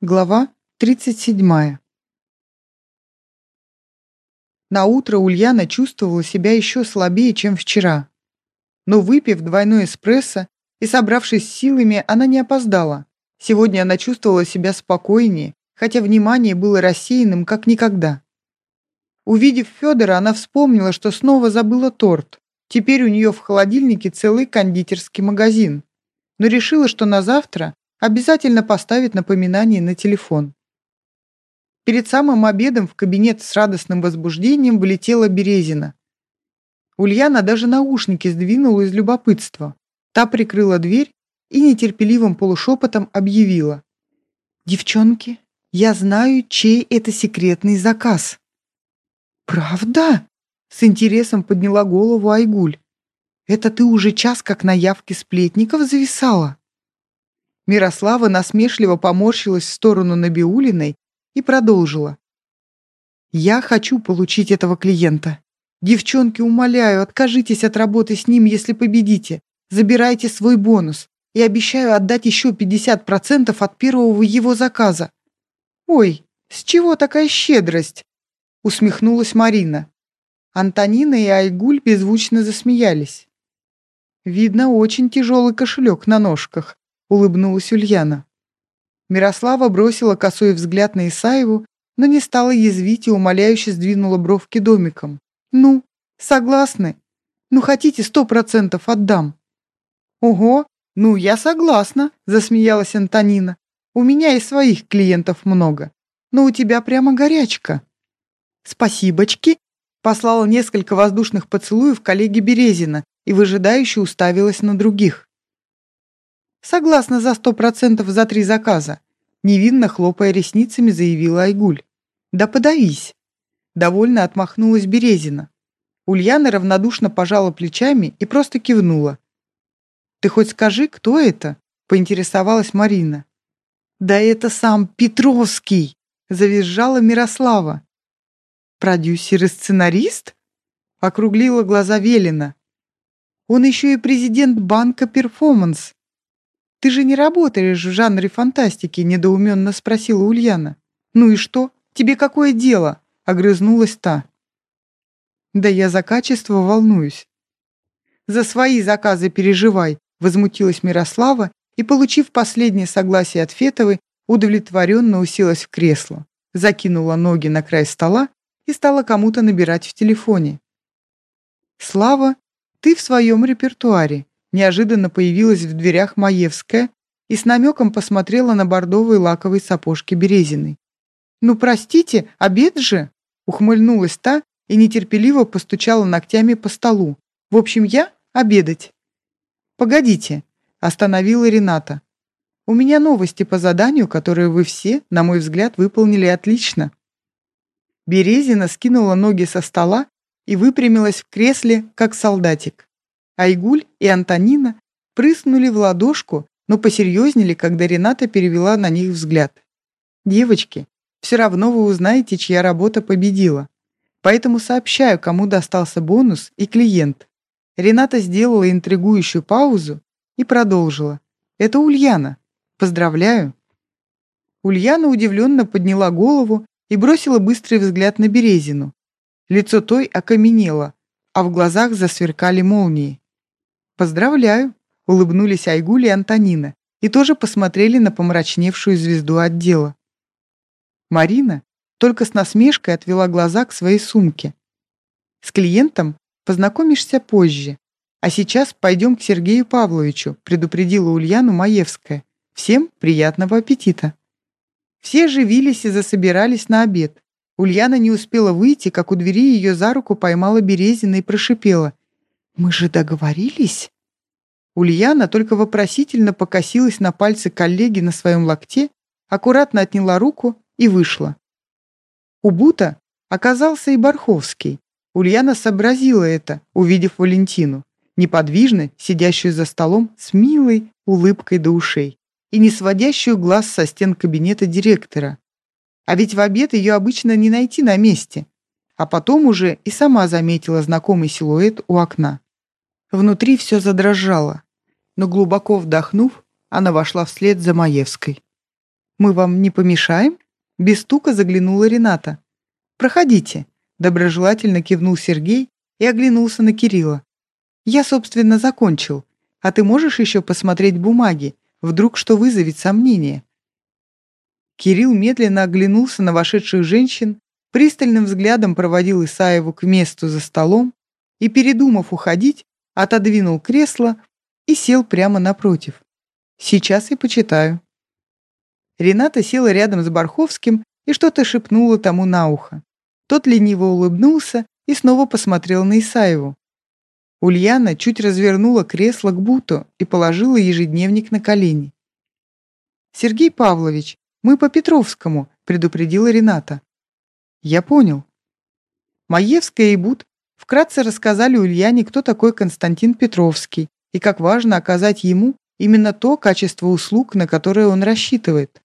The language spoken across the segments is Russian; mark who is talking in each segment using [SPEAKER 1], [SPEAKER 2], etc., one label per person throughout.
[SPEAKER 1] Глава 37. На утро Ульяна чувствовала себя еще слабее, чем вчера. Но выпив двойной эспрессо и собравшись силами, она не опоздала. Сегодня она чувствовала себя спокойнее, хотя внимание было рассеянным, как никогда. Увидев Федора, она вспомнила, что снова забыла торт. Теперь у нее в холодильнике целый кондитерский магазин. Но решила, что на завтра обязательно поставит напоминание на телефон. Перед самым обедом в кабинет с радостным возбуждением влетела Березина. Ульяна даже наушники сдвинула из любопытства. Та прикрыла дверь и нетерпеливым полушепотом объявила. «Девчонки, я знаю, чей это секретный заказ». «Правда?» — с интересом подняла голову Айгуль. «Это ты уже час как на явке сплетников зависала?» Мирослава насмешливо поморщилась в сторону Набиулиной и продолжила. «Я хочу получить этого клиента. Девчонки, умоляю, откажитесь от работы с ним, если победите. Забирайте свой бонус и обещаю отдать еще 50% от первого его заказа». «Ой, с чего такая щедрость?» усмехнулась Марина. Антонина и Айгуль беззвучно засмеялись. «Видно, очень тяжелый кошелек на ножках», — улыбнулась Ульяна. Мирослава бросила косой взгляд на Исаеву, но не стала язвить и умоляюще сдвинула бровки домиком. «Ну, согласны? Ну, хотите, сто процентов отдам». «Ого, ну, я согласна», — засмеялась Антонина. «У меня и своих клиентов много, но у тебя прямо горячка». «Спасибочки», — послала несколько воздушных поцелуев коллеге Березина и выжидающе уставилась на других. Согласна за сто процентов за три заказа. Невинно хлопая ресницами, заявила Айгуль. Да подавись. Довольно отмахнулась Березина. Ульяна равнодушно пожала плечами и просто кивнула. «Ты хоть скажи, кто это?» — поинтересовалась Марина. «Да это сам Петровский!» — завизжала Мирослава. «Продюсер и сценарист?» — округлила глаза Велина. «Он еще и президент банка «Перформанс». «Ты же не работаешь в жанре фантастики?» – недоуменно спросила Ульяна. «Ну и что? Тебе какое дело?» – огрызнулась та. «Да я за качество волнуюсь». «За свои заказы переживай», – возмутилась Мирослава и, получив последнее согласие от Фетовой, удовлетворенно уселась в кресло, закинула ноги на край стола и стала кому-то набирать в телефоне. «Слава, ты в своем репертуаре», Неожиданно появилась в дверях Маевская и с намеком посмотрела на бордовые лаковые сапожки Березиной. «Ну, простите, обед же!» Ухмыльнулась та и нетерпеливо постучала ногтями по столу. «В общем, я обедать». «Погодите», — остановила Рената. «У меня новости по заданию, которые вы все, на мой взгляд, выполнили отлично». Березина скинула ноги со стола и выпрямилась в кресле, как солдатик. Айгуль и Антонина прыснули в ладошку, но посерьезнели, когда Рената перевела на них взгляд. «Девочки, все равно вы узнаете, чья работа победила. Поэтому сообщаю, кому достался бонус и клиент». Рената сделала интригующую паузу и продолжила. «Это Ульяна. Поздравляю». Ульяна удивленно подняла голову и бросила быстрый взгляд на Березину. Лицо той окаменело, а в глазах засверкали молнии. «Поздравляю!» — улыбнулись Айгуль и Антонина и тоже посмотрели на помрачневшую звезду отдела. Марина только с насмешкой отвела глаза к своей сумке. «С клиентом познакомишься позже, а сейчас пойдем к Сергею Павловичу», предупредила Ульяну Маевская. «Всем приятного аппетита!» Все живились и засобирались на обед. Ульяна не успела выйти, как у двери ее за руку поймала Березина и прошипела — «Мы же договорились?» Ульяна только вопросительно покосилась на пальцы коллеги на своем локте, аккуратно отняла руку и вышла. У Бута оказался и Барховский. Ульяна сообразила это, увидев Валентину, неподвижно сидящую за столом с милой улыбкой до ушей и не сводящую глаз со стен кабинета директора. А ведь в обед ее обычно не найти на месте. А потом уже и сама заметила знакомый силуэт у окна. Внутри все задрожало, но глубоко вдохнув, она вошла вслед за Маевской. «Мы вам не помешаем?» Без стука заглянула Рената. «Проходите», — доброжелательно кивнул Сергей и оглянулся на Кирилла. «Я, собственно, закончил. А ты можешь еще посмотреть бумаги? Вдруг что вызовет сомнение?» Кирилл медленно оглянулся на вошедших женщин, пристальным взглядом проводил Исаеву к месту за столом и, передумав уходить, отодвинул кресло и сел прямо напротив. «Сейчас и почитаю». Рената села рядом с Барховским и что-то шепнула тому на ухо. Тот лениво улыбнулся и снова посмотрел на Исаеву. Ульяна чуть развернула кресло к Буту и положила ежедневник на колени. «Сергей Павлович, мы по Петровскому», — предупредила Рената. «Я понял». Маевская и Бут вкратце рассказали Ульяне, кто такой Константин Петровский и как важно оказать ему именно то качество услуг, на которое он рассчитывает.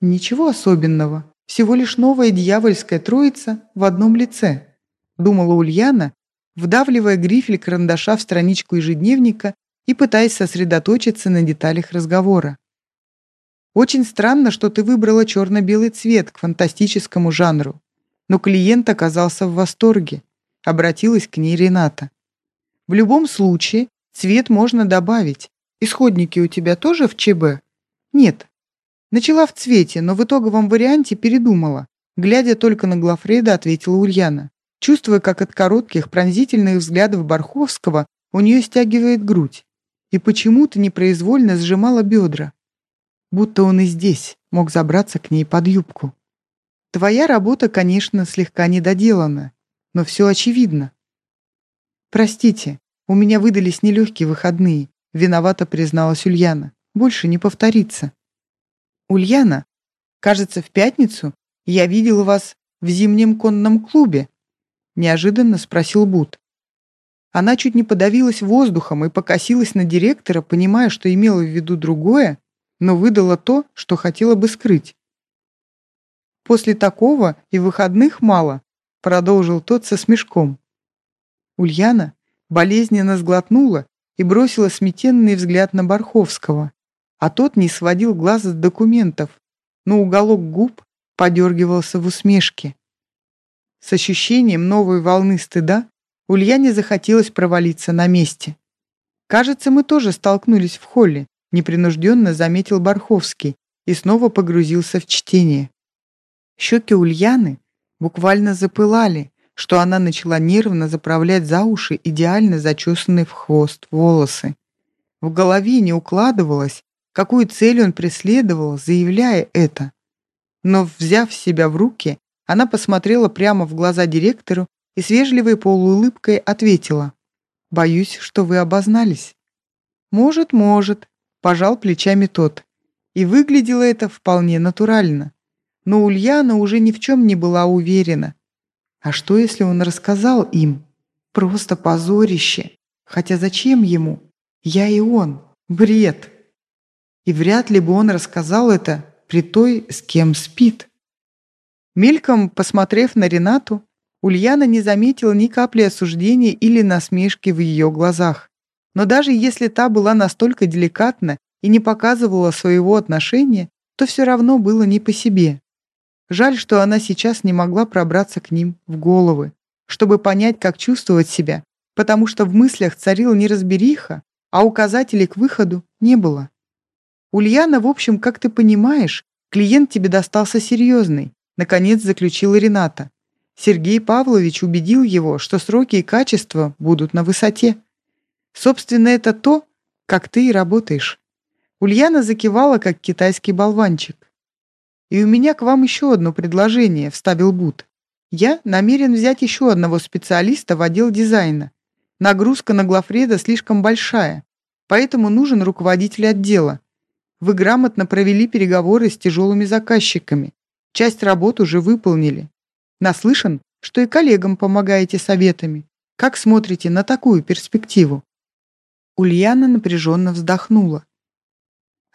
[SPEAKER 1] Ничего особенного, всего лишь новая дьявольская троица в одном лице, думала Ульяна, вдавливая грифель карандаша в страничку ежедневника и пытаясь сосредоточиться на деталях разговора. Очень странно, что ты выбрала черно-белый цвет к фантастическому жанру. Но клиент оказался в восторге. Обратилась к ней Рената. В любом случае, цвет можно добавить. Исходники у тебя тоже в ЧБ? Нет, Начала в цвете, но в итоговом варианте передумала. Глядя только на Глафреда, ответила Ульяна. Чувствуя, как от коротких, пронзительных взглядов Барховского у нее стягивает грудь. И почему-то непроизвольно сжимала бедра. Будто он и здесь мог забраться к ней под юбку. Твоя работа, конечно, слегка недоделана, но все очевидно. Простите, у меня выдались нелегкие выходные, виновато призналась Ульяна. Больше не повторится. «Ульяна, кажется, в пятницу я видел вас в зимнем конном клубе», неожиданно спросил Бут. Она чуть не подавилась воздухом и покосилась на директора, понимая, что имела в виду другое, но выдала то, что хотела бы скрыть. «После такого и выходных мало», продолжил тот со смешком. Ульяна болезненно сглотнула и бросила сметенный взгляд на Барховского а тот не сводил глаз с документов, но уголок губ подергивался в усмешке. С ощущением новой волны стыда Ульяне захотелось провалиться на месте. «Кажется, мы тоже столкнулись в холле», непринужденно заметил Барховский и снова погрузился в чтение. Щеки Ульяны буквально запылали, что она начала нервно заправлять за уши идеально зачесанные в хвост волосы. В голове не укладывалось, какую цель он преследовал, заявляя это. Но, взяв себя в руки, она посмотрела прямо в глаза директору и с вежливой полуулыбкой ответила. «Боюсь, что вы обознались». «Может, может», — пожал плечами тот. И выглядело это вполне натурально. Но Ульяна уже ни в чем не была уверена. А что, если он рассказал им? Просто позорище. Хотя зачем ему? Я и он. Бред и вряд ли бы он рассказал это при той, с кем спит. Мельком посмотрев на Ренату, Ульяна не заметила ни капли осуждения или насмешки в ее глазах. Но даже если та была настолько деликатна и не показывала своего отношения, то все равно было не по себе. Жаль, что она сейчас не могла пробраться к ним в головы, чтобы понять, как чувствовать себя, потому что в мыслях царила неразбериха, а указателей к выходу не было. «Ульяна, в общем, как ты понимаешь, клиент тебе достался серьезный», наконец заключила Рената. Сергей Павлович убедил его, что сроки и качество будут на высоте. Собственно, это то, как ты и работаешь. Ульяна закивала, как китайский болванчик. «И у меня к вам еще одно предложение», — вставил Бут. «Я намерен взять еще одного специалиста в отдел дизайна. Нагрузка на Глафреда слишком большая, поэтому нужен руководитель отдела. Вы грамотно провели переговоры с тяжелыми заказчиками. Часть работ уже выполнили. Наслышан, что и коллегам помогаете советами. Как смотрите на такую перспективу?» Ульяна напряженно вздохнула.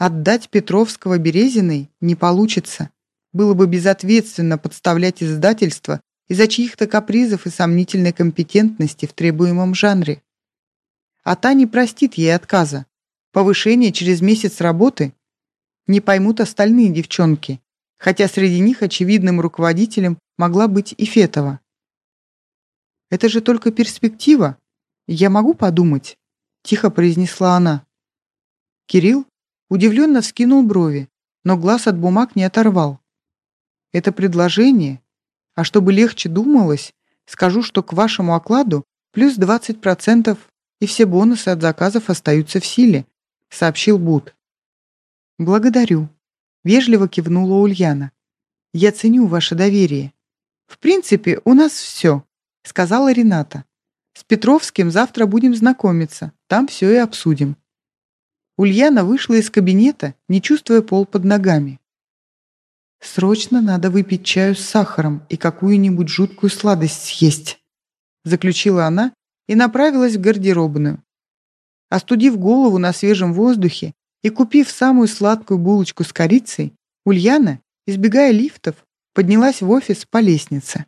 [SPEAKER 1] Отдать Петровского Березиной не получится. Было бы безответственно подставлять издательство из-за чьих-то капризов и сомнительной компетентности в требуемом жанре. А та не простит ей отказа. Повышение через месяц работы? Не поймут остальные девчонки, хотя среди них очевидным руководителем могла быть и Фетова. «Это же только перспектива. Я могу подумать», — тихо произнесла она. Кирилл удивленно вскинул брови, но глаз от бумаг не оторвал. «Это предложение, а чтобы легче думалось, скажу, что к вашему окладу плюс 20% и все бонусы от заказов остаются в силе», — сообщил Бут. «Благодарю», — вежливо кивнула Ульяна. «Я ценю ваше доверие. В принципе, у нас все», — сказала Рената. «С Петровским завтра будем знакомиться, там все и обсудим». Ульяна вышла из кабинета, не чувствуя пол под ногами. «Срочно надо выпить чаю с сахаром и какую-нибудь жуткую сладость съесть», заключила она и направилась в гардеробную. Остудив голову на свежем воздухе и купив самую сладкую булочку с корицей, Ульяна, избегая лифтов, поднялась в офис по лестнице.